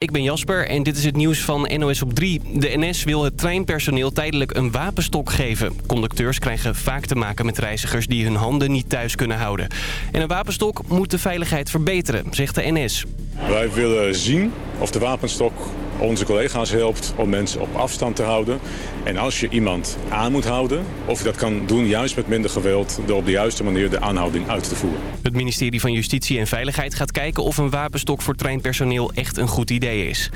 Ik ben Jasper en dit is het nieuws van NOS op 3. De NS wil het treinpersoneel tijdelijk een wapenstok geven. Conducteurs krijgen vaak te maken met reizigers die hun handen niet thuis kunnen houden. En een wapenstok moet de veiligheid verbeteren, zegt de NS. Wij willen zien of de wapenstok onze collega's helpt om mensen op afstand te houden. En als je iemand aan moet houden, of je dat kan doen juist met minder geweld... door op de juiste manier de aanhouding uit te voeren. Het ministerie van Justitie en Veiligheid gaat kijken of een wapenstok voor treinpersoneel echt een goed idee is.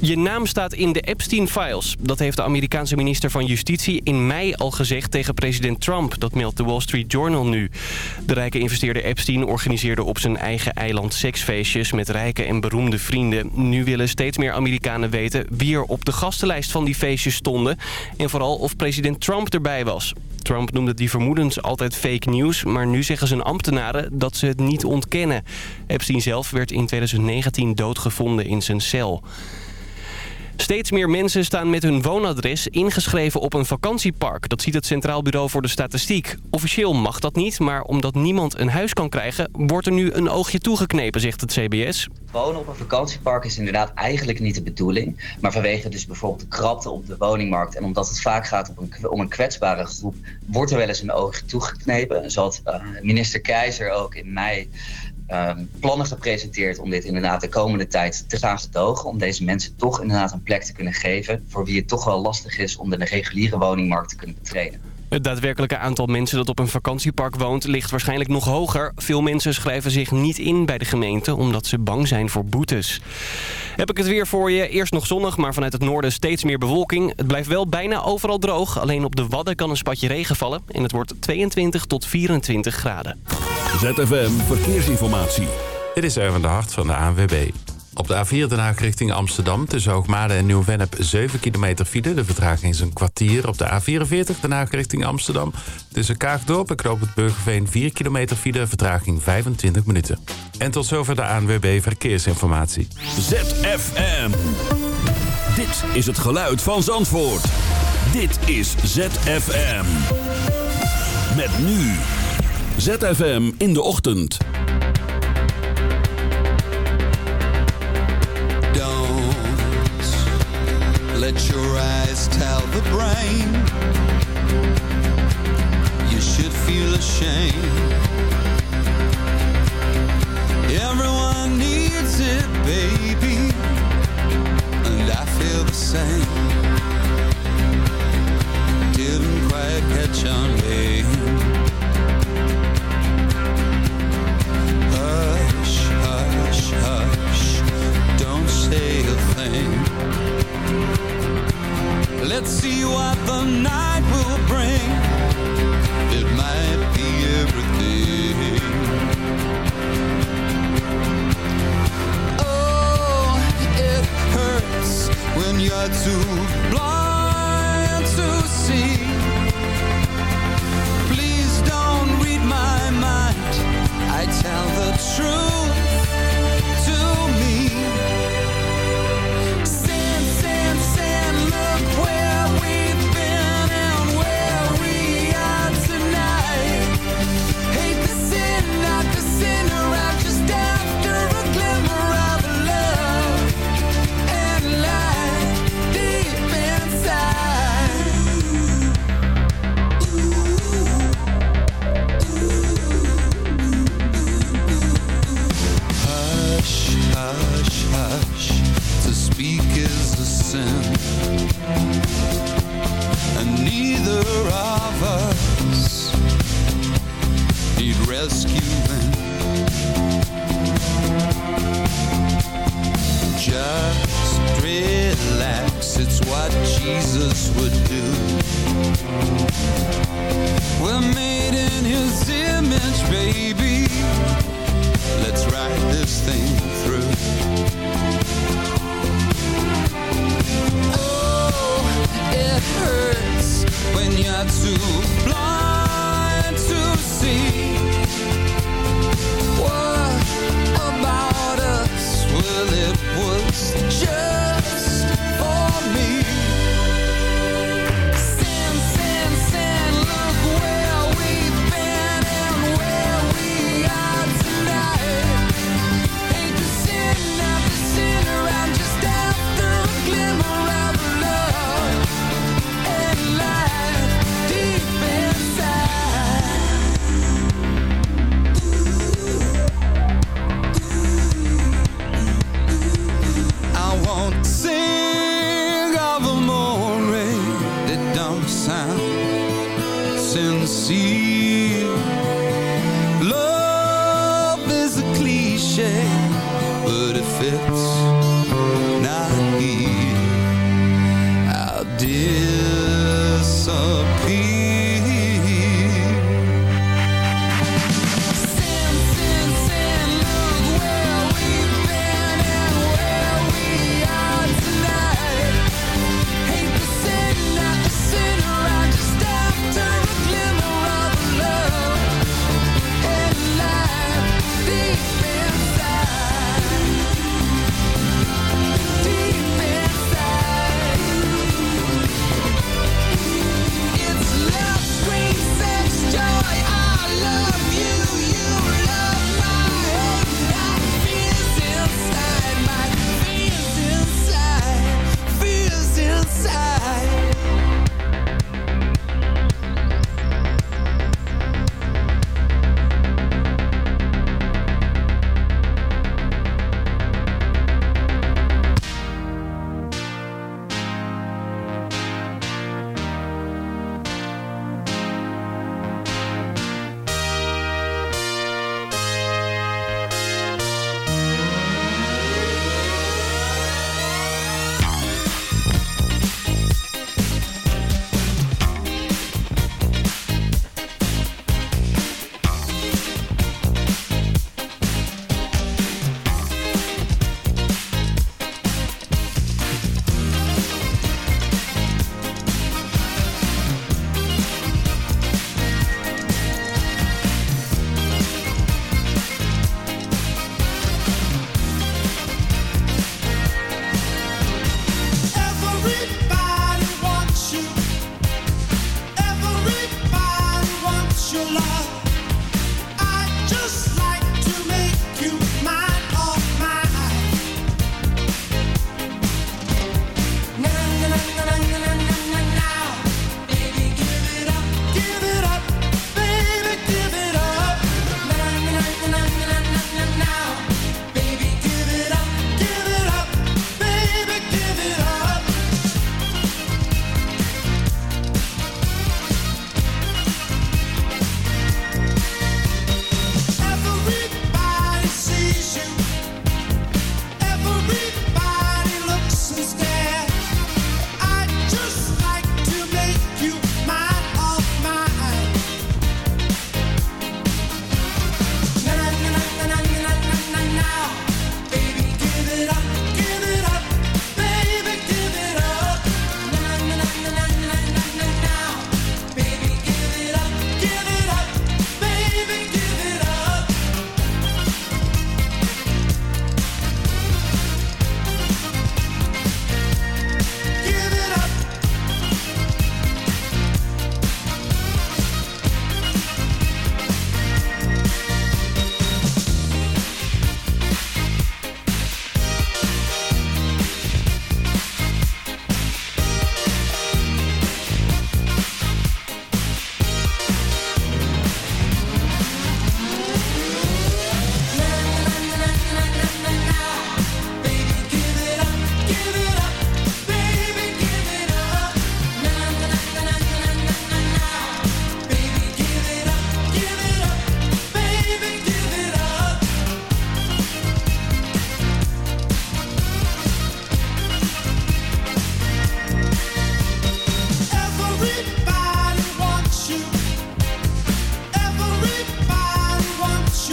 Je naam staat in de Epstein-files. Dat heeft de Amerikaanse minister van Justitie in mei al gezegd tegen president Trump. Dat meldt de Wall Street Journal nu. De rijke investeerder Epstein organiseerde op zijn eigen eiland seksfeestjes met rijke en beroemde vrienden. Nu willen steeds meer Amerikanen weten wie er op de gastenlijst van die feestjes stonden. En vooral of president Trump erbij was. Trump noemde die vermoedens altijd fake news, maar nu zeggen zijn ambtenaren dat ze het niet ontkennen. Epstein zelf werd in 2019 doodgevonden in zijn cel. Steeds meer mensen staan met hun woonadres ingeschreven op een vakantiepark. Dat ziet het Centraal Bureau voor de Statistiek. Officieel mag dat niet, maar omdat niemand een huis kan krijgen... wordt er nu een oogje toegeknepen, zegt het CBS. Wonen op een vakantiepark is inderdaad eigenlijk niet de bedoeling. Maar vanwege dus bijvoorbeeld de krapte op de woningmarkt... en omdat het vaak gaat om een, om een kwetsbare groep... wordt er wel eens een oogje toegeknepen. Zoals uh, minister Keizer ook in mei um, plannen gepresenteerd om dit inderdaad de komende tijd te gaan gedogen. Om deze mensen toch inderdaad een plek te kunnen geven voor wie het toch wel lastig is om de reguliere woningmarkt te kunnen betreden. Het daadwerkelijke aantal mensen dat op een vakantiepark woont ligt waarschijnlijk nog hoger. Veel mensen schrijven zich niet in bij de gemeente omdat ze bang zijn voor boetes. Heb ik het weer voor je. Eerst nog zonnig, maar vanuit het noorden steeds meer bewolking. Het blijft wel bijna overal droog. Alleen op de Wadden kan een spatje regen vallen. En het wordt 22 tot 24 graden. ZFM Verkeersinformatie. Dit is Erwin de Hart van de ANWB. Op de A4 Den Haag richting Amsterdam tussen Hoogmade en Nieuw-Vennep 7 kilometer file. De vertraging is een kwartier. Op de A44 Den Haag richting Amsterdam tussen Kaagdorp en Knoop het Burgerveen 4 kilometer file. Vertraging 25 minuten. En tot zover de ANWB Verkeersinformatie. ZFM. Dit is het geluid van Zandvoort. Dit is ZFM. Met nu. ZFM in de ochtend. Let your eyes tell the brain. You should feel ashamed. Everyone needs it, baby And I feel the same. Didn't quite catch on, babe Let's see what the night will bring. It might be everything. Oh, it hurts when you're too blind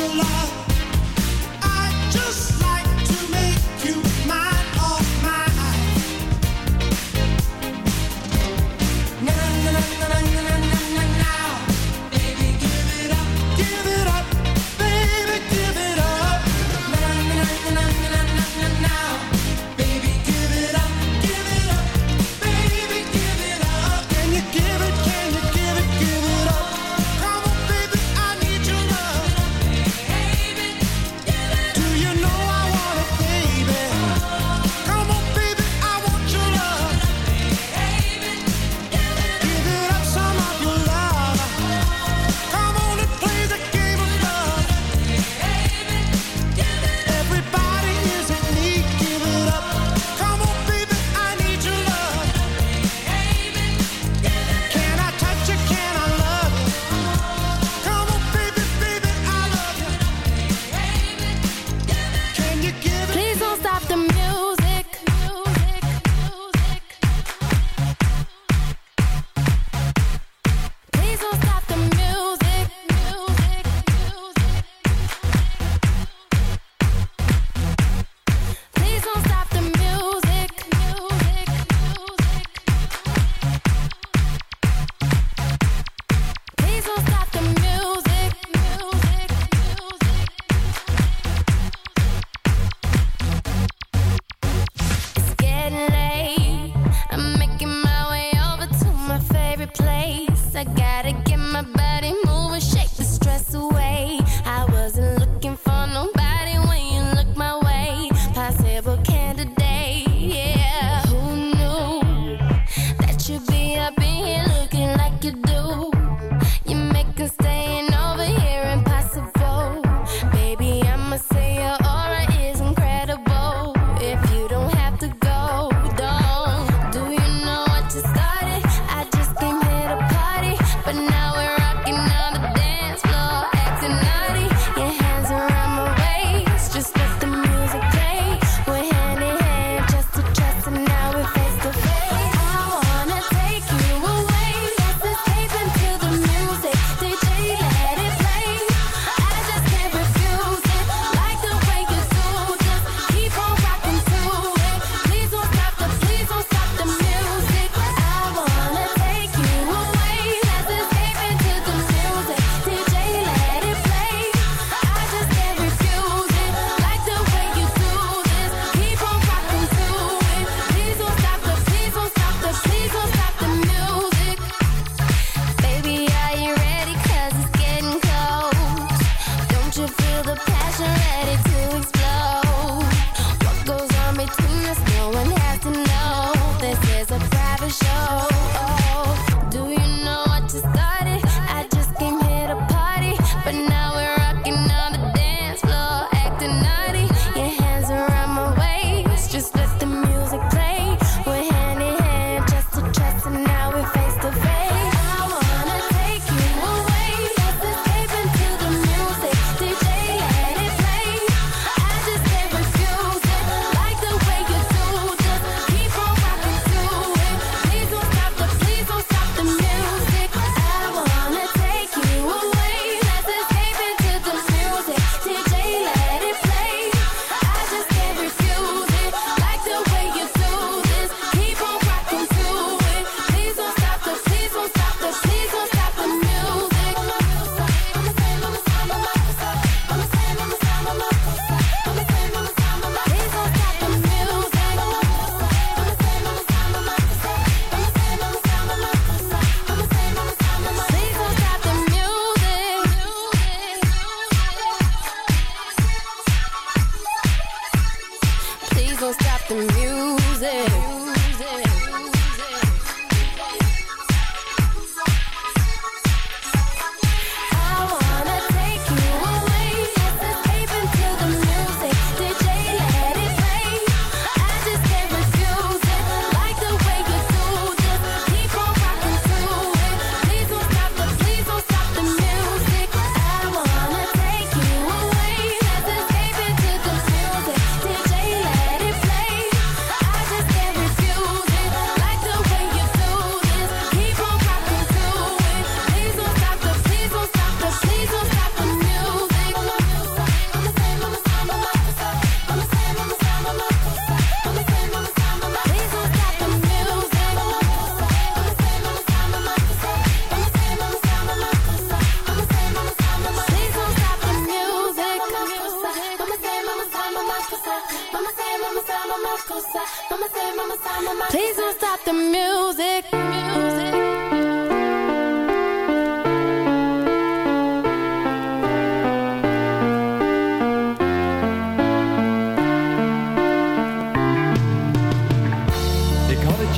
your life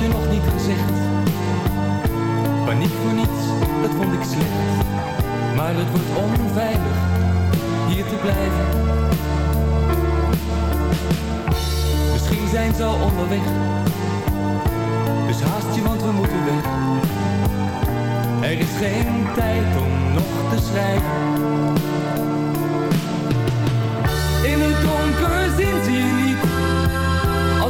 je nog niet gezegd. Paniek voor niets, dat vond ik slecht. Maar het wordt onveilig hier te blijven. Misschien zijn ze al onderweg. Dus haast je, want we moeten weg. Er is geen tijd om nog te schrijven. In het donker zien ze je niet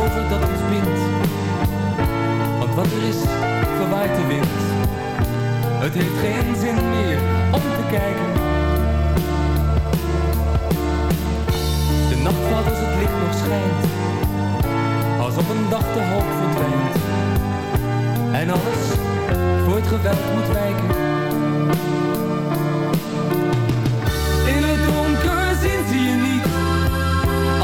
over dat het bindt. Want wat er is, verwaait de wind. Het heeft geen zin meer om te kijken. De nacht valt als het licht nog schijnt. Als op een dag de hoop verdwijnt. En alles voor het geweld moet wijken.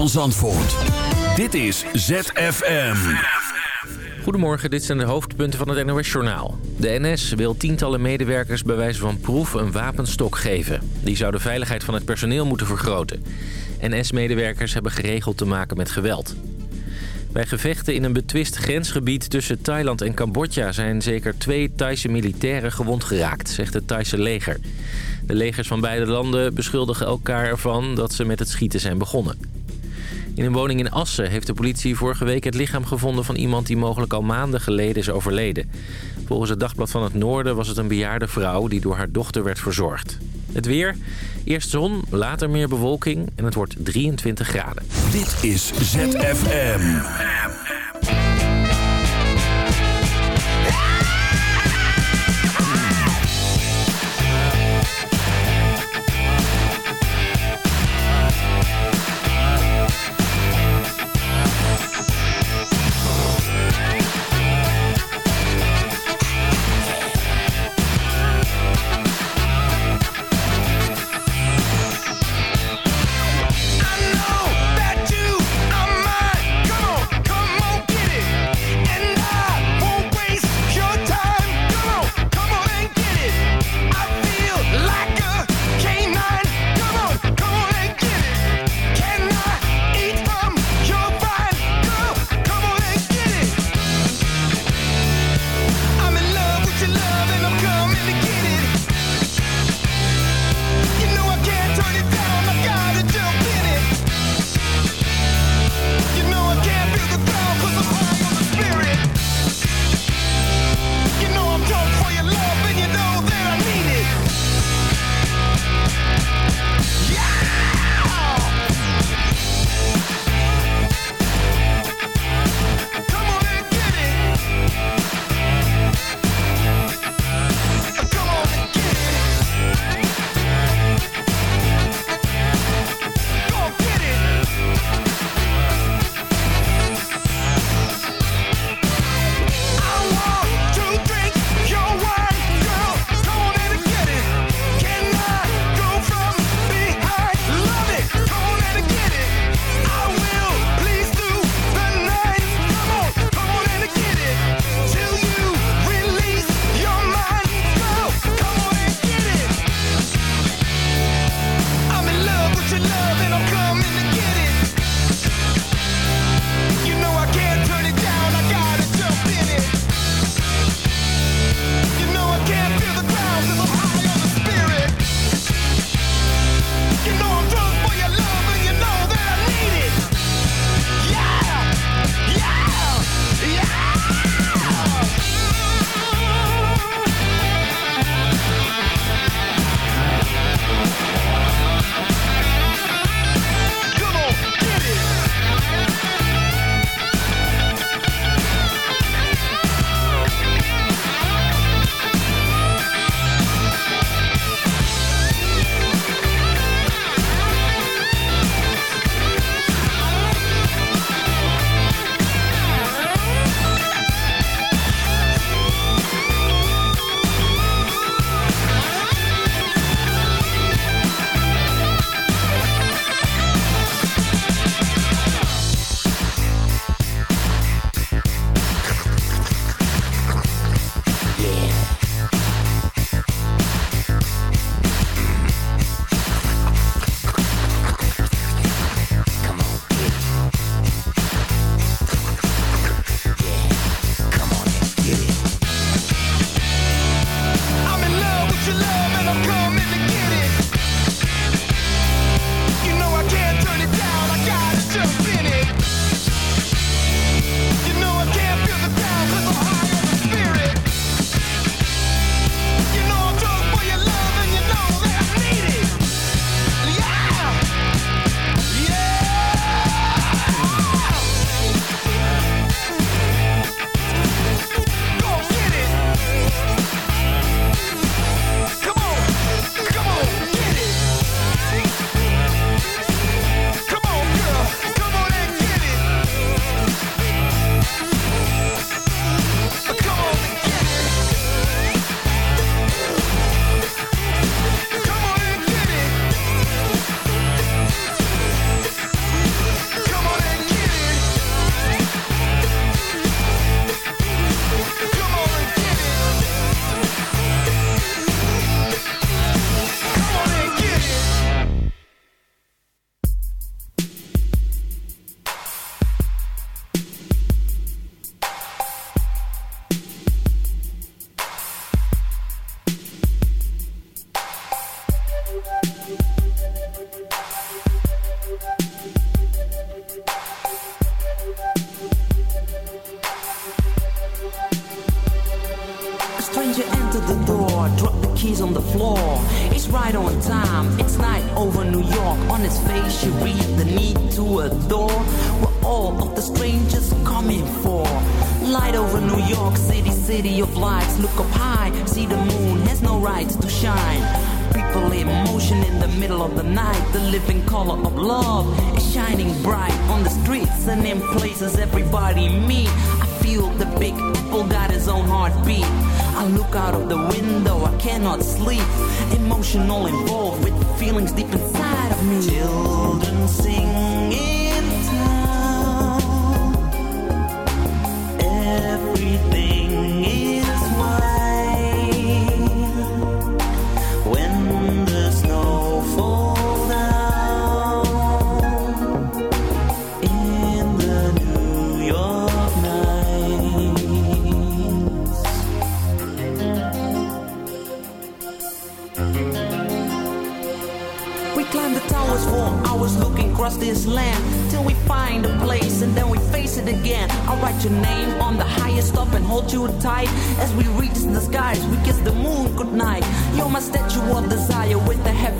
Van Zandvoort. Dit is ZFM. Goedemorgen, dit zijn de hoofdpunten van het NOS-journaal. De NS wil tientallen medewerkers bij wijze van proef een wapenstok geven. Die zou de veiligheid van het personeel moeten vergroten. NS-medewerkers hebben geregeld te maken met geweld. Bij gevechten in een betwist grensgebied tussen Thailand en Cambodja... zijn zeker twee Thaise militairen gewond geraakt, zegt het Thaise leger. De legers van beide landen beschuldigen elkaar ervan dat ze met het schieten zijn begonnen. In een woning in Assen heeft de politie vorige week het lichaam gevonden van iemand die mogelijk al maanden geleden is overleden. Volgens het Dagblad van het Noorden was het een bejaarde vrouw die door haar dochter werd verzorgd. Het weer, eerst zon, later meer bewolking en het wordt 23 graden. Dit is ZFM.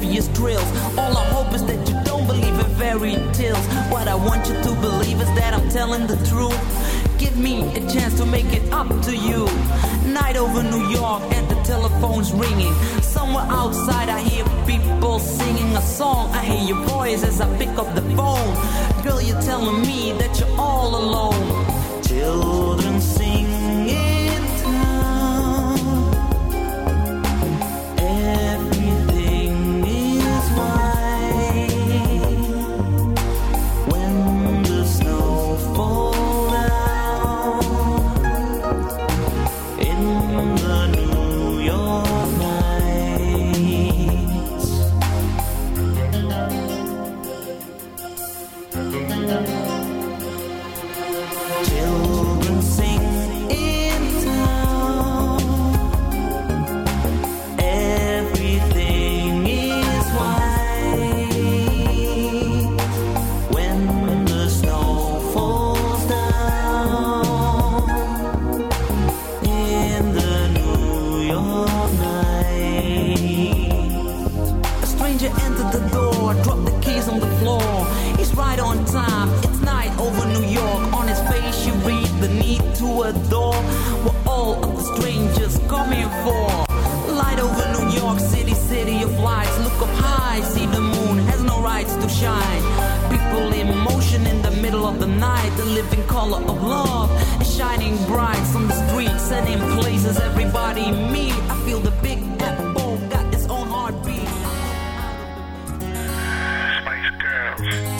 obvious drills. All I hope is that you don't believe in fairy tales. What I want you to believe is that I'm telling the truth. Give me a chance to make it up to you. Night over New York and the telephone's ringing. Somewhere outside I hear people singing a song. I hear your voice as I pick up the phone. Girl, you're telling me that you're all alone. Children living color of love is shining bright on the streets and in places everybody meet. I feel the big apple got its own heartbeat. Spice Girls.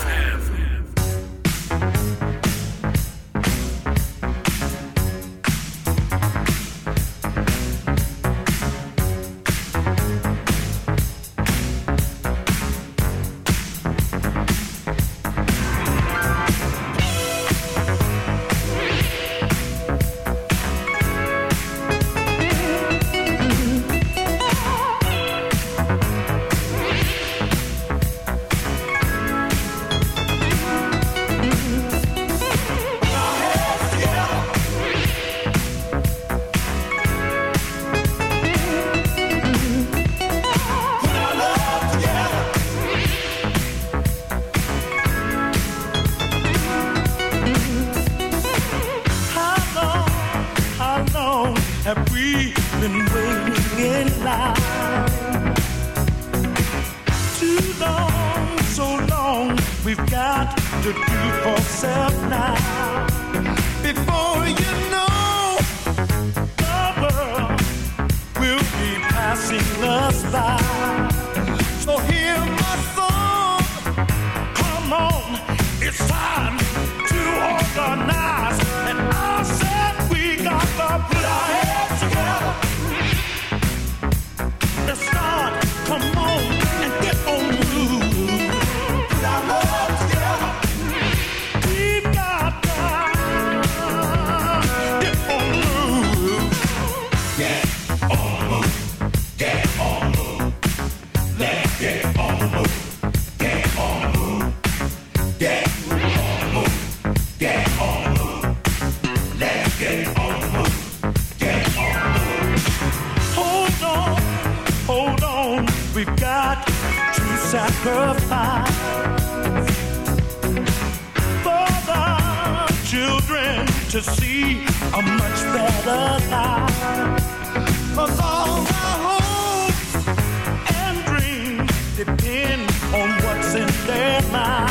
for the children to see a much better life. All our hopes and dreams depend on what's in their mind.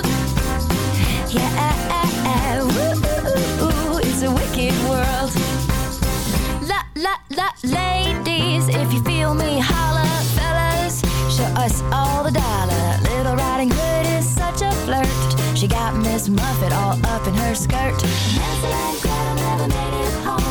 Miss Muffet all up in her skirt. Hansel and Gretel never made it home.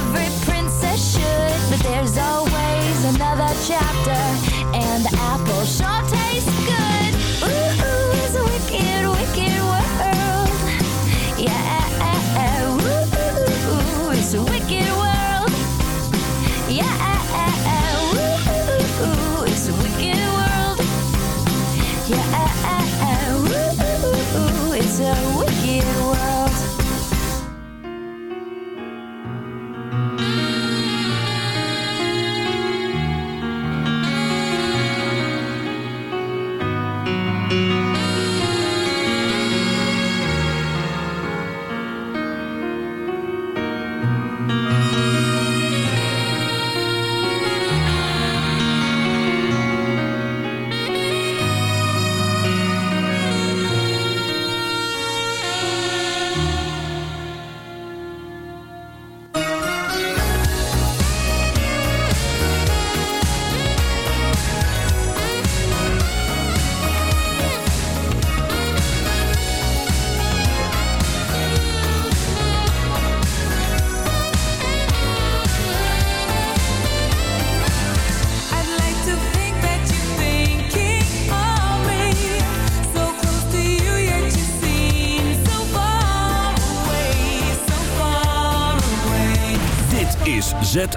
shot